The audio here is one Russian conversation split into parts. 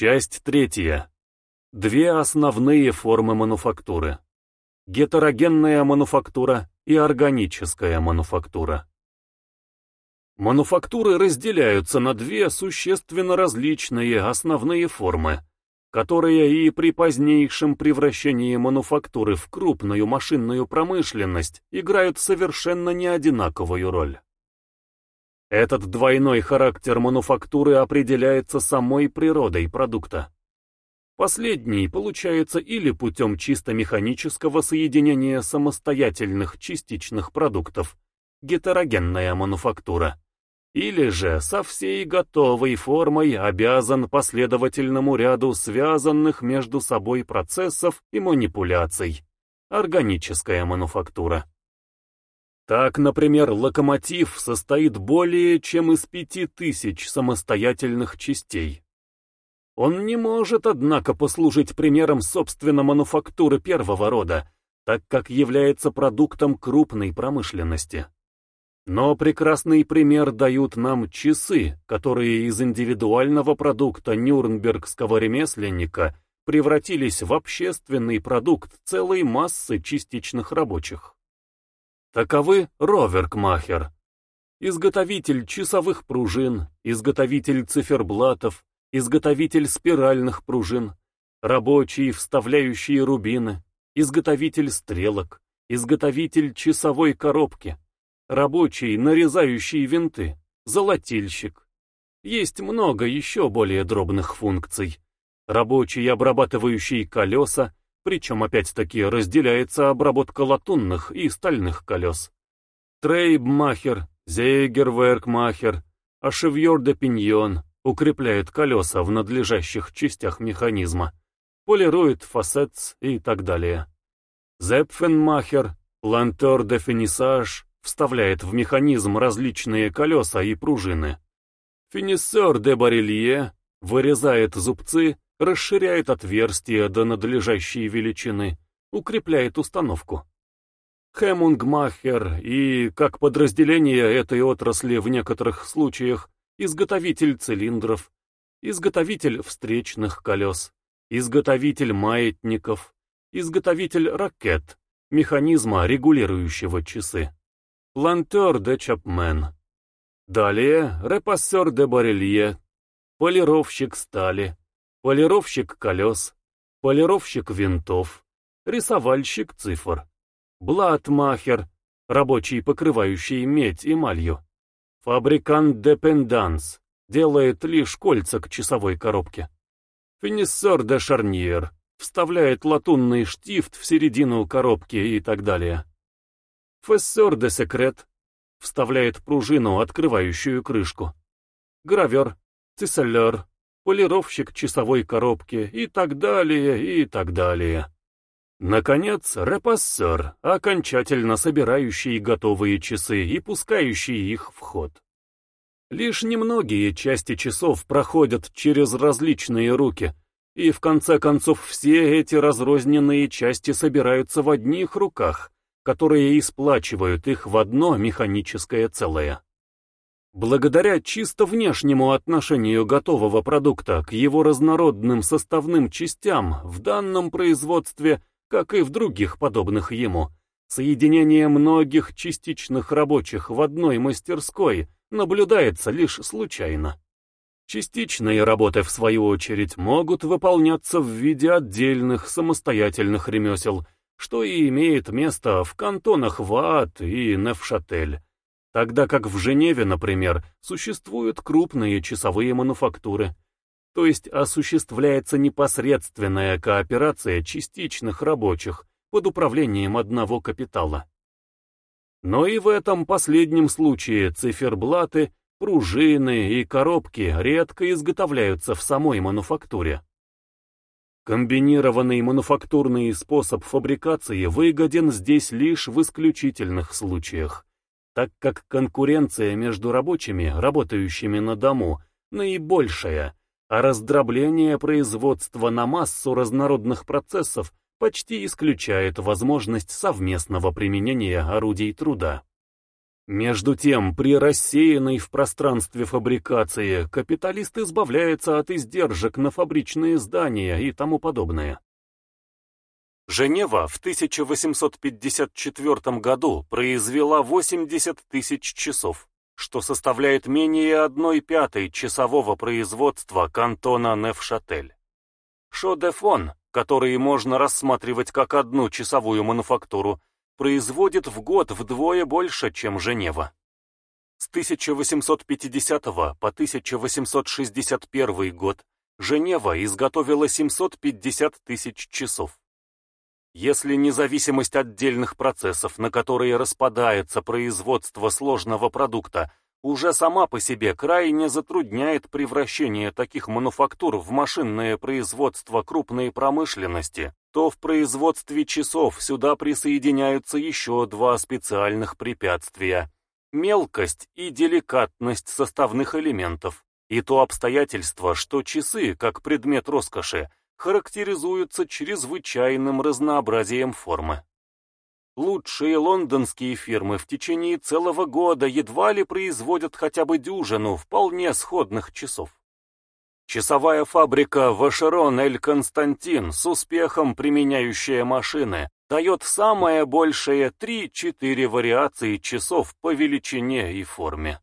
Часть третья. Две основные формы мануфактуры. Гетерогенная мануфактура и органическая мануфактура. Мануфактуры разделяются на две существенно различные основные формы, которые и при позднейшем превращении мануфактуры в крупную машинную промышленность играют совершенно не одинаковую роль. Этот двойной характер мануфактуры определяется самой природой продукта. Последний получается или путем чисто механического соединения самостоятельных частичных продуктов, гетерогенная мануфактура, или же со всей готовой формой обязан последовательному ряду связанных между собой процессов и манипуляций, органическая мануфактура. Так, например, локомотив состоит более чем из пяти тысяч самостоятельных частей. Он не может, однако, послужить примером собственно мануфактуры первого рода, так как является продуктом крупной промышленности. Но прекрасный пример дают нам часы, которые из индивидуального продукта нюрнбергского ремесленника превратились в общественный продукт целой массы частичных рабочих. Таковы Роверкмахер, изготовитель часовых пружин, изготовитель циферблатов, изготовитель спиральных пружин, рабочий, вставляющий рубины, изготовитель стрелок, изготовитель часовой коробки, рабочий, нарезающий винты, золотильщик. Есть много еще более дробных функций. Рабочий, обрабатывающий колеса, причем опять-таки разделяется обработка латунных и стальных колес. Трейбмахер, зейгерверкмахер, ашевьор де пиньон укрепляет колеса в надлежащих частях механизма, полирует фасетс и так далее. Зепфенмахер, плантер де финисаж, вставляет в механизм различные колеса и пружины. Финисер де барелье вырезает зубцы, расширяет отверстия до надлежащей величины, укрепляет установку. Хемунгмахер и, как подразделение этой отрасли в некоторых случаях, изготовитель цилиндров, изготовитель встречных колес, изготовитель маятников, изготовитель ракет, механизма, регулирующего часы. Плантер де Чапмен. Далее репассер де Барелье, полировщик стали, полировщик колес, полировщик винтов, рисовальщик цифр, блатмахер, рабочий, покрывающий медь эмалью, фабрикант де пенданс, делает лишь кольца к часовой коробке, финиссер де шарниер, вставляет латунный штифт в середину коробки и так далее. Фессер де секрет вставляет пружину, открывающую крышку. Гравер, цисселлер, полировщик часовой коробки и так далее, и так далее. Наконец, репассер, окончательно собирающий готовые часы и пускающий их в ход. Лишь немногие части часов проходят через различные руки, и в конце концов все эти разрозненные части собираются в одних руках, которые исплачивают их в одно механическое целое. Благодаря чисто внешнему отношению готового продукта к его разнородным составным частям в данном производстве, как и в других подобных ему, соединение многих частичных рабочих в одной мастерской наблюдается лишь случайно. Частичные работы, в свою очередь, могут выполняться в виде отдельных самостоятельных ремесел – что и имеет место в кантонах Ваат и Невшатель, тогда как в Женеве, например, существуют крупные часовые мануфактуры, то есть осуществляется непосредственная кооперация частичных рабочих под управлением одного капитала. Но и в этом последнем случае циферблаты, пружины и коробки редко изготовляются в самой мануфактуре. Комбинированный мануфактурный способ фабрикации выгоден здесь лишь в исключительных случаях, так как конкуренция между рабочими, работающими на дому, наибольшая, а раздробление производства на массу разнородных процессов почти исключает возможность совместного применения орудий труда. Между тем, при рассеянной в пространстве фабрикации капиталист избавляется от издержек на фабричные здания и тому подобное. Женева в 1854 году произвела 80 тысяч часов, что составляет менее одной пятой часового производства кантона Невшатель. Шо-де-Фон, который можно рассматривать как одну часовую мануфактуру, производит в год вдвое больше, чем Женева. С 1850 по 1861 год Женева изготовила 750 тысяч часов. Если независимость отдельных процессов, на которые распадается производство сложного продукта, уже сама по себе крайне затрудняет превращение таких мануфактур в машинное производство крупной промышленности, то в производстве часов сюда присоединяются еще два специальных препятствия – мелкость и деликатность составных элементов, и то обстоятельство, что часы, как предмет роскоши, характеризуются чрезвычайным разнообразием формы. Лучшие лондонские фирмы в течение целого года едва ли производят хотя бы дюжину вполне сходных часов. Часовая фабрика Вашерон-Эль-Константин с успехом применяющая машины дает самое большее 3-4 вариации часов по величине и форме.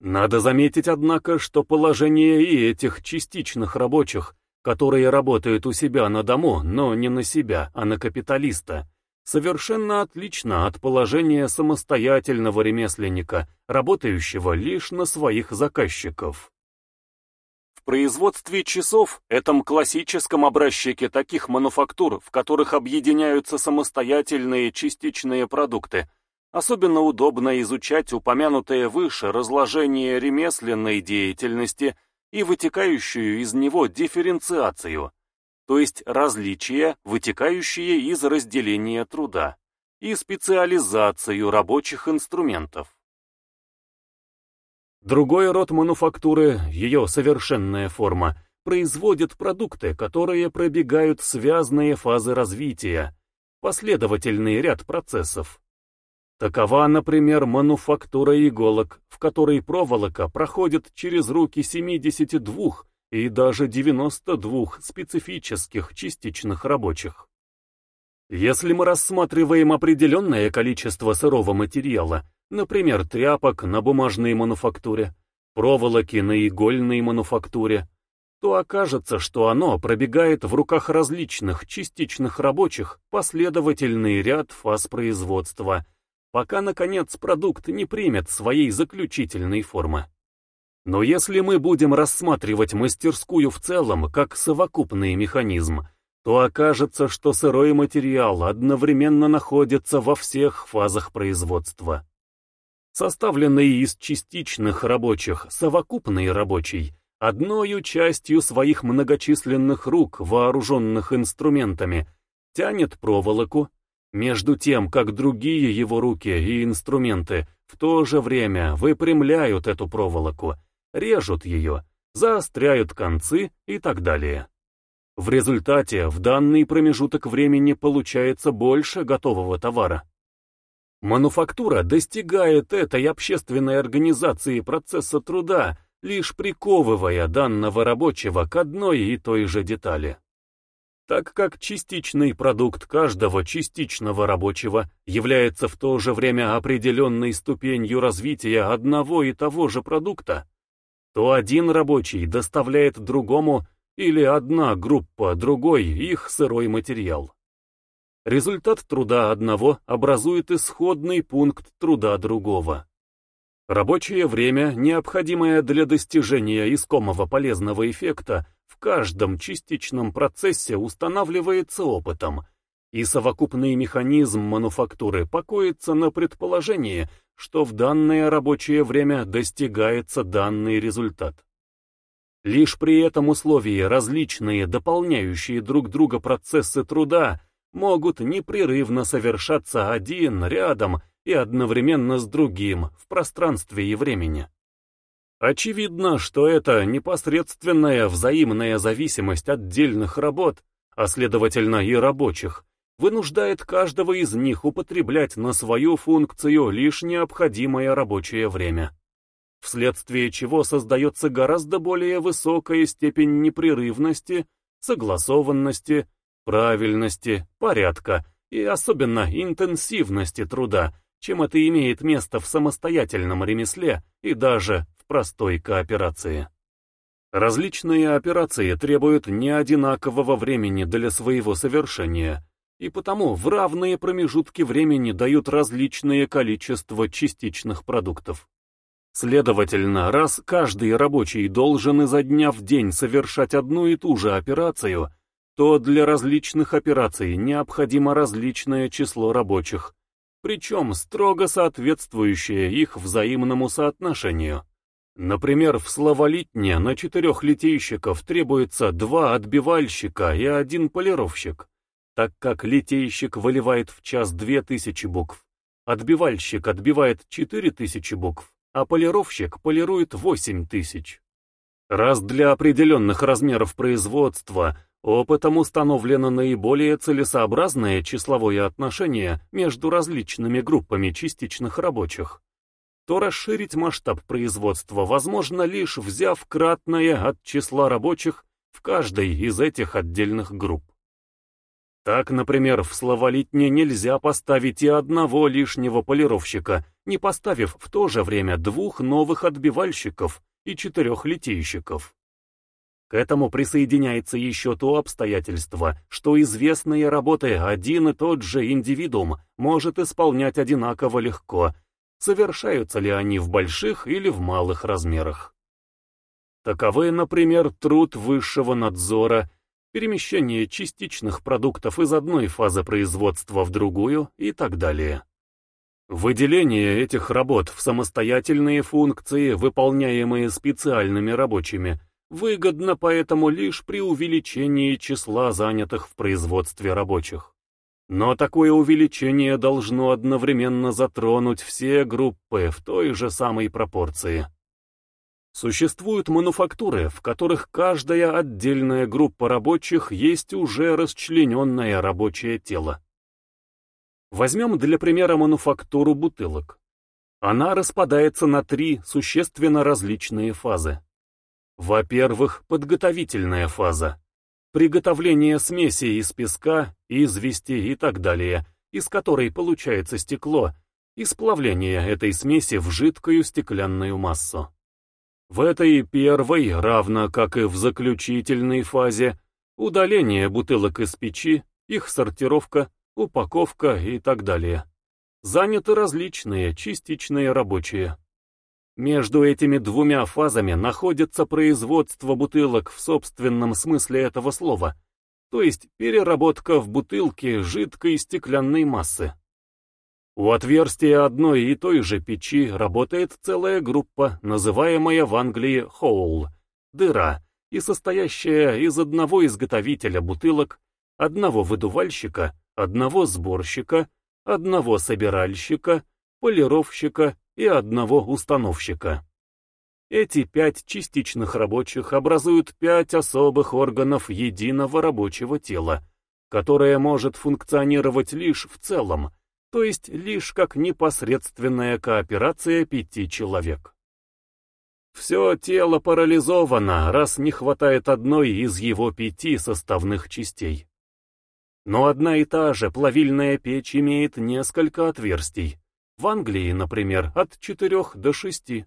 Надо заметить, однако, что положение и этих частичных рабочих которые работают у себя на дому, но не на себя, а на капиталиста, совершенно отлично от положения самостоятельного ремесленника, работающего лишь на своих заказчиков. В производстве часов, этом классическом образчике таких мануфактур, в которых объединяются самостоятельные частичные продукты, особенно удобно изучать упомянутое выше разложение ремесленной деятельности – и вытекающую из него дифференциацию, то есть различия, вытекающие из разделения труда, и специализацию рабочих инструментов. Другой род мануфактуры, ее совершенная форма, производит продукты, которые пробегают связные фазы развития, последовательный ряд процессов, Такова, например, мануфактура иголок, в которой проволока проходит через руки 72 и даже 92 специфических частичных рабочих. Если мы рассматриваем определенное количество сырого материала, например, тряпок на бумажной мануфактуре, проволоки на игольной мануфактуре, то окажется, что оно пробегает в руках различных частичных рабочих последовательный ряд фаз производства – пока, наконец, продукт не примет своей заключительной формы. Но если мы будем рассматривать мастерскую в целом как совокупный механизм, то окажется, что сырой материал одновременно находится во всех фазах производства. Составленный из частичных рабочих, совокупный рабочий, одною частью своих многочисленных рук, вооруженных инструментами, тянет проволоку, между тем, как другие его руки и инструменты в то же время выпрямляют эту проволоку, режут ее, заостряют концы и так далее. В результате в данный промежуток времени получается больше готового товара. Мануфактура достигает этой общественной организации процесса труда, лишь приковывая данного рабочего к одной и той же детали так как частичный продукт каждого частичного рабочего является в то же время определенной ступенью развития одного и того же продукта, то один рабочий доставляет другому или одна группа другой их сырой материал. Результат труда одного образует исходный пункт труда другого. Рабочее время, необходимое для достижения искомого полезного эффекта, в каждом частичном процессе устанавливается опытом, и совокупный механизм мануфактуры покоится на предположении, что в данное рабочее время достигается данный результат. Лишь при этом условии различные дополняющие друг друга процессы труда могут непрерывно совершаться один рядом и одновременно с другим в пространстве и времени. Очевидно, что это непосредственная взаимная зависимость отдельных работ, а следовательно и рабочих, вынуждает каждого из них употреблять на свою функцию лишь необходимое рабочее время. Вследствие чего создается гораздо более высокая степень непрерывности, согласованности, правильности, порядка и особенно интенсивности труда, чем это имеет место в самостоятельном ремесле и даже простой кооперации. Различные операции требуют не одинакового времени для своего совершения, и потому в равные промежутки времени дают различное количество частичных продуктов. Следовательно, раз каждый рабочий должен изо дня в день совершать одну и ту же операцию, то для различных операций необходимо различное число рабочих, причем строго соответствующее их взаимному соотношению. Например, в словолитне на четырех литейщиков требуется два отбивальщика и один полировщик, так как литейщик выливает в час две тысячи букв, отбивальщик отбивает четыре тысячи букв, а полировщик полирует восемь тысяч. Раз для определенных размеров производства опытом установлено наиболее целесообразное числовое отношение между различными группами частичных рабочих, то расширить масштаб производства возможно лишь взяв кратное от числа рабочих в каждой из этих отдельных групп. Так, например, в словолитне нельзя поставить и одного лишнего полировщика, не поставив в то же время двух новых отбивальщиков и четырех литейщиков. К этому присоединяется еще то обстоятельство, что известные работы один и тот же индивидуум может исполнять одинаково легко, совершаются ли они в больших или в малых размерах. Таковы, например, труд высшего надзора, перемещение частичных продуктов из одной фазы производства в другую и так далее. Выделение этих работ в самостоятельные функции, выполняемые специальными рабочими, выгодно поэтому лишь при увеличении числа занятых в производстве рабочих. Но такое увеличение должно одновременно затронуть все группы в той же самой пропорции. Существуют мануфактуры, в которых каждая отдельная группа рабочих есть уже расчлененное рабочее тело. Возьмем для примера мануфактуру бутылок. Она распадается на три существенно различные фазы. Во-первых, подготовительная фаза, приготовление смеси из песка, извести и так далее, из которой получается стекло, и сплавление этой смеси в жидкую стеклянную массу. В этой первой, равно как и в заключительной фазе, удаление бутылок из печи, их сортировка, упаковка и так далее. Заняты различные частичные рабочие. Между этими двумя фазами находится производство бутылок в собственном смысле этого слова, то есть переработка в бутылке жидкой стеклянной массы. У отверстия одной и той же печи работает целая группа, называемая в Англии «hole» — дыра, и состоящая из одного изготовителя бутылок, одного выдувальщика, одного сборщика, одного собиральщика, полировщика и одного установщика. Эти пять частичных рабочих образуют пять особых органов единого рабочего тела, которое может функционировать лишь в целом, то есть лишь как непосредственная кооперация пяти человек. Все тело парализовано, раз не хватает одной из его пяти составных частей. Но одна и та же плавильная печь имеет несколько отверстий, в Англии, например, от 4 до 6.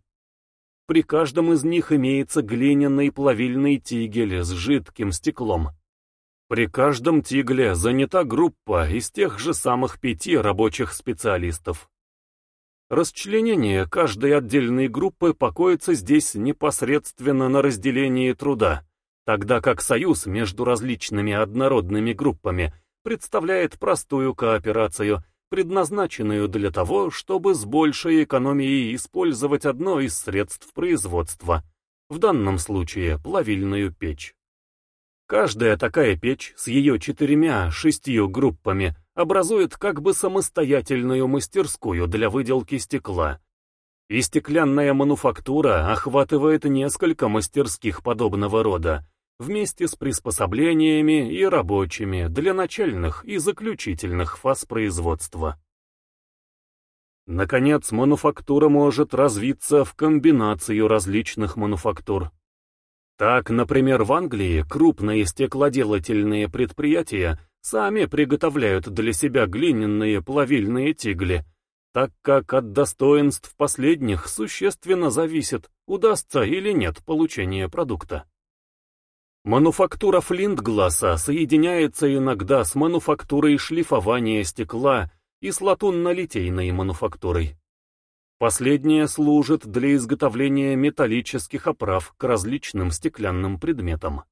При каждом из них имеется глиняный плавильный тигель с жидким стеклом. При каждом тигле занята группа из тех же самых пяти рабочих специалистов. Расчленение каждой отдельной группы покоится здесь непосредственно на разделении труда, тогда как союз между различными однородными группами представляет простую кооперацию – предназначенную для того, чтобы с большей экономией использовать одно из средств производства, в данном случае плавильную печь. Каждая такая печь с ее четырьмя-шестью группами образует как бы самостоятельную мастерскую для выделки стекла. И стеклянная мануфактура охватывает несколько мастерских подобного рода, вместе с приспособлениями и рабочими для начальных и заключительных фаз производства. Наконец, мануфактура может развиться в комбинацию различных мануфактур. Так, например, в Англии крупные стеклоделательные предприятия сами приготовляют для себя глиняные плавильные тигли, так как от достоинств последних существенно зависит, удастся или нет получение продукта. Мануфактура флинтгласа соединяется иногда с мануфактурой шлифования стекла и с латунно-литейной мануфактурой. Последняя служит для изготовления металлических оправ к различным стеклянным предметам.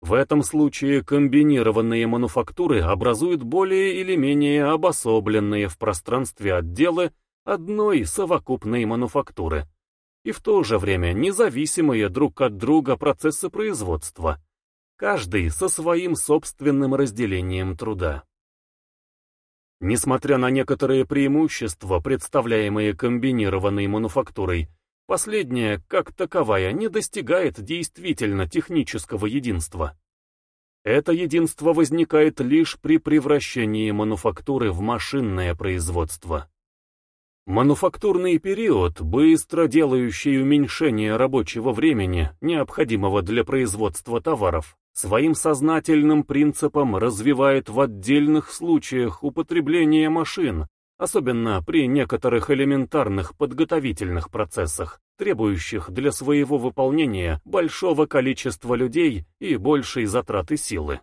В этом случае комбинированные мануфактуры образуют более или менее обособленные в пространстве отделы одной совокупной мануфактуры и в то же время независимые друг от друга процессы производства, каждый со своим собственным разделением труда. Несмотря на некоторые преимущества, представляемые комбинированной мануфактурой, Последняя, как таковая, не достигает действительно технического единства. Это единство возникает лишь при превращении мануфактуры в машинное производство. Мануфактурный период, быстро делающий уменьшение рабочего времени, необходимого для производства товаров, своим сознательным принципом развивает в отдельных случаях употребление машин, особенно при некоторых элементарных подготовительных процессах, требующих для своего выполнения большого количества людей и большей затраты силы.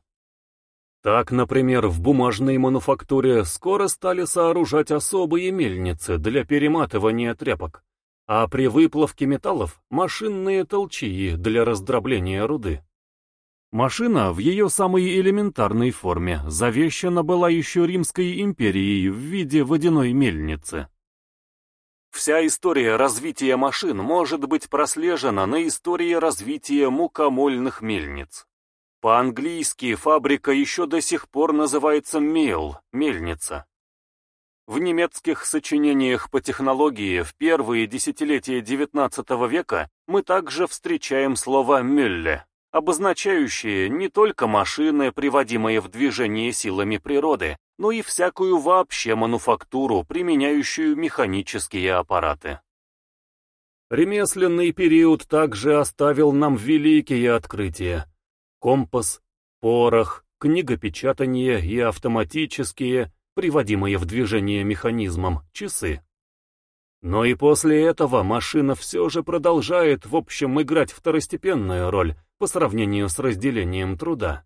Так, например, в бумажной мануфактуре скоро стали сооружать особые мельницы для перематывания тряпок, а при выплавке металлов – машинные толчии для раздробления руды. Машина в ее самой элементарной форме завещана была еще Римской империей в виде водяной мельницы. Вся история развития машин может быть прослежена на истории развития мукомольных мельниц. По-английски фабрика еще до сих пор называется «мел» — мельница. В немецких сочинениях по технологии в первые десятилетия XIX века мы также встречаем слово «мюлле», обозначающие не только машины, приводимые в движение силами природы, но и всякую вообще мануфактуру, применяющую механические аппараты. Ремесленный период также оставил нам великие открытия. Компас, порох, книгопечатание и автоматические, приводимые в движение механизмом, часы. Но и после этого машина все же продолжает в общем играть второстепенную роль по сравнению с разделением труда.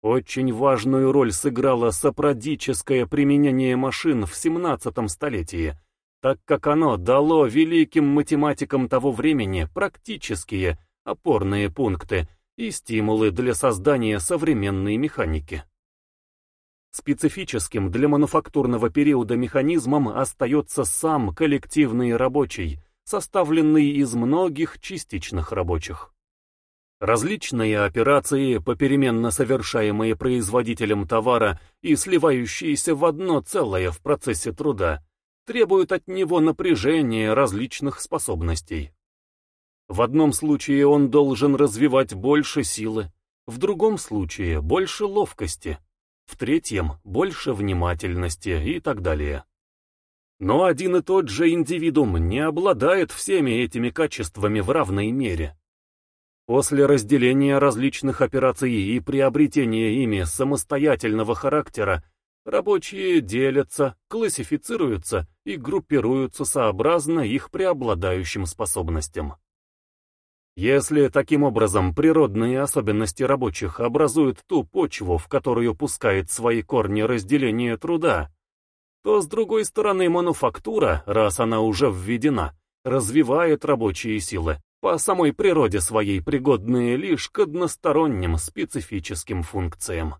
Очень важную роль сыграло сопродическое применение машин в 17 столетии, так как оно дало великим математикам того времени практические опорные пункты и стимулы для создания современной механики. Специфическим для мануфактурного периода механизмом остается сам коллективный рабочий, составленный из многих частичных рабочих. Различные операции, попеременно совершаемые производителем товара и сливающиеся в одно целое в процессе труда, требуют от него напряжения различных способностей. В одном случае он должен развивать больше силы, в другом случае больше ловкости, в третьем — больше внимательности и так далее. Но один и тот же индивидуум не обладает всеми этими качествами в равной мере. После разделения различных операций и приобретения ими самостоятельного характера, рабочие делятся, классифицируются и группируются сообразно их преобладающим способностям. Если таким образом природные особенности рабочих образуют ту почву, в которую пускает свои корни разделение труда, то с другой стороны мануфактура, раз она уже введена, развивает рабочие силы, по самой природе своей пригодные лишь к односторонним специфическим функциям.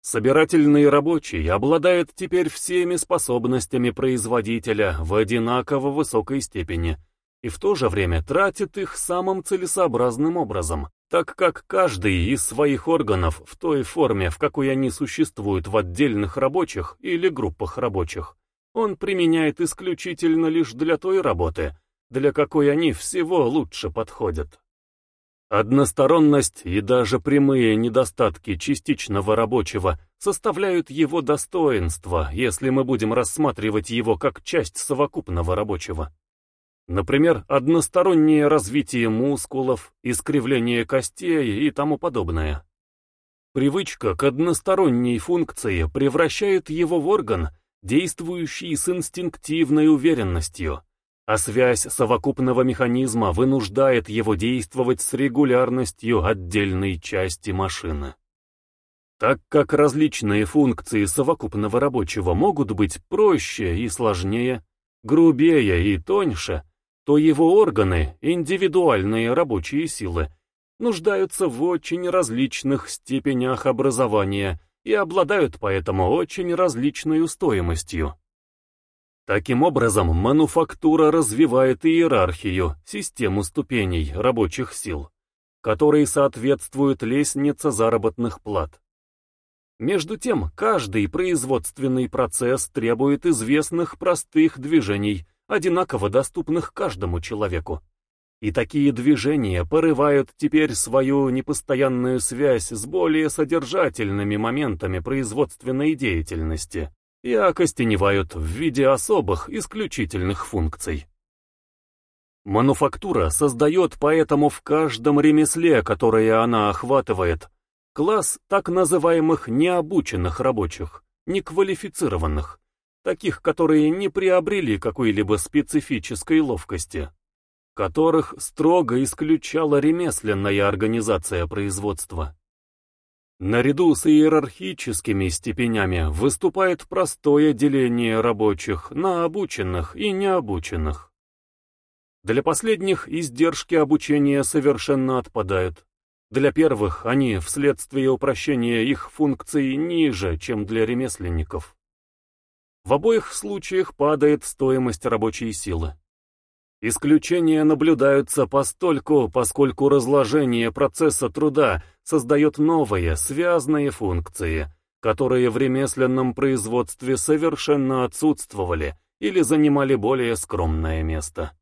Собирательный рабочий обладает теперь всеми способностями производителя в одинаково высокой степени – и в то же время тратит их самым целесообразным образом, так как каждый из своих органов в той форме, в какой они существуют в отдельных рабочих или группах рабочих, он применяет исключительно лишь для той работы, для какой они всего лучше подходят. Односторонность и даже прямые недостатки частичного рабочего составляют его достоинство, если мы будем рассматривать его как часть совокупного рабочего. Например, одностороннее развитие мускулов, искривление костей и тому подобное. Привычка к односторонней функции превращает его в орган, действующий с инстинктивной уверенностью, а связь совокупного механизма вынуждает его действовать с регулярностью отдельной части машины. Так как различные функции совокупного рабочего могут быть проще и сложнее, грубее и тоньше, то его органы, индивидуальные рабочие силы, нуждаются в очень различных степенях образования и обладают поэтому очень различной стоимостью. Таким образом, мануфактура развивает иерархию, систему ступеней рабочих сил, которой соответствует лестница заработных плат. Между тем, каждый производственный процесс требует известных простых движений, одинаково доступных каждому человеку. И такие движения порывают теперь свою непостоянную связь с более содержательными моментами производственной деятельности и окостеневают в виде особых, исключительных функций. Мануфактура создает поэтому в каждом ремесле, которое она охватывает, класс так называемых необученных рабочих, неквалифицированных, таких, которые не приобрели какой-либо специфической ловкости, которых строго исключала ремесленная организация производства. Наряду с иерархическими степенями выступает простое деление рабочих на обученных и необученных. Для последних издержки обучения совершенно отпадают. Для первых они вследствие упрощения их функций ниже, чем для ремесленников. В обоих случаях падает стоимость рабочей силы. Исключения наблюдаются постольку, поскольку разложение процесса труда создает новые, связанные функции, которые в ремесленном производстве совершенно отсутствовали или занимали более скромное место.